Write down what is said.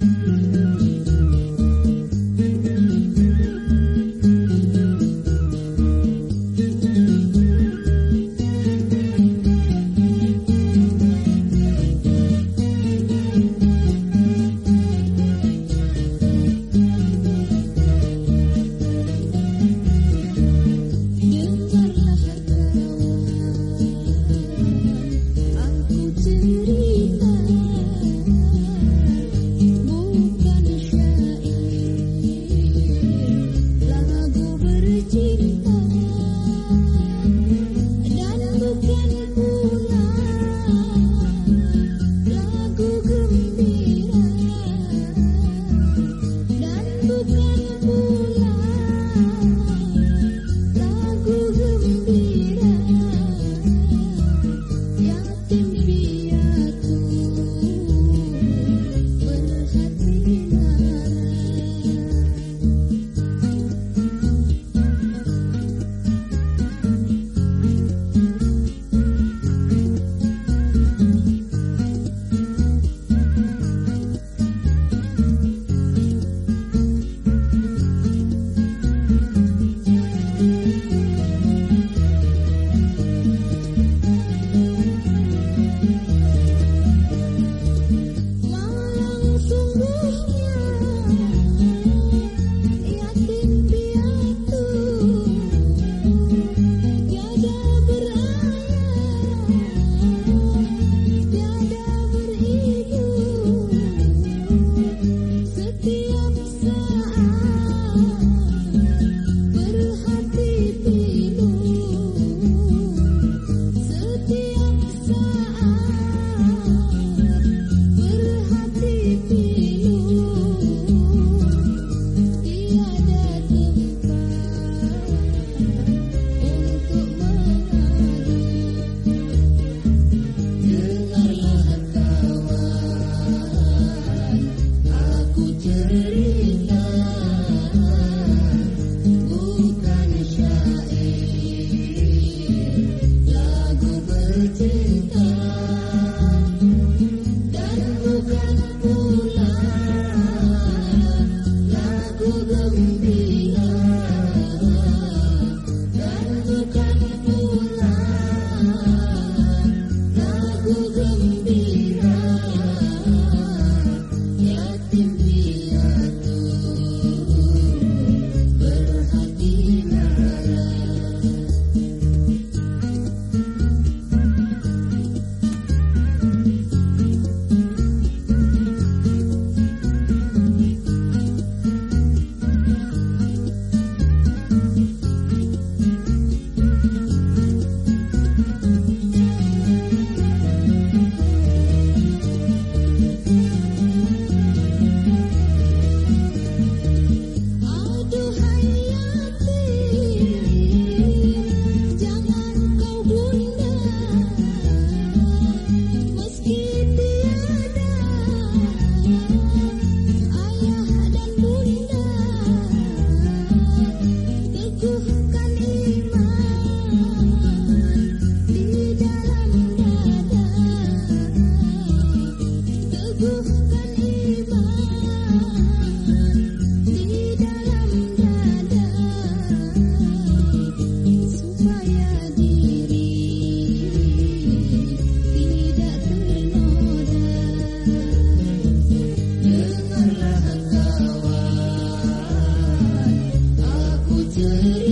Bye. Mm-hmm. Mm-hmm.